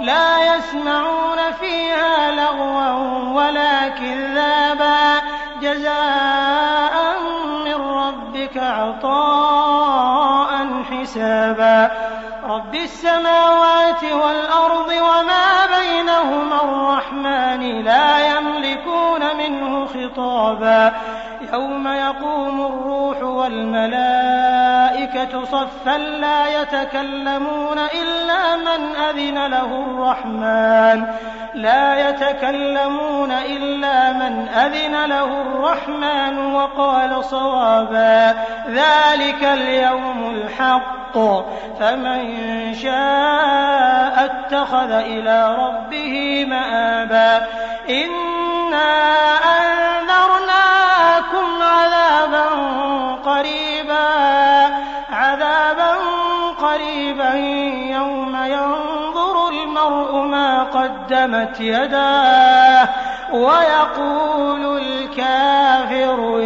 لا يسمعون فيها لغوا ولا كذابا جزاء من ربك عطاء حسابا. رب السماوات والأرض وما بينهما الرحمن لا يملكون منه خطابا. يوم يقوم الروح والملائكة صفا لا يتكلمون إلا أذن له الرحمن. لا يتكلمون إلا من أذن له الرحمن وقال صوابا. ذلك اليوم الحق. فمن شاء اتخذ إلى ربه مآبا. إنا أنذرناكم عذابا قريبا. عذابا قريبا يوم ينظر المرء ما قدمت يداه ويقول الكافر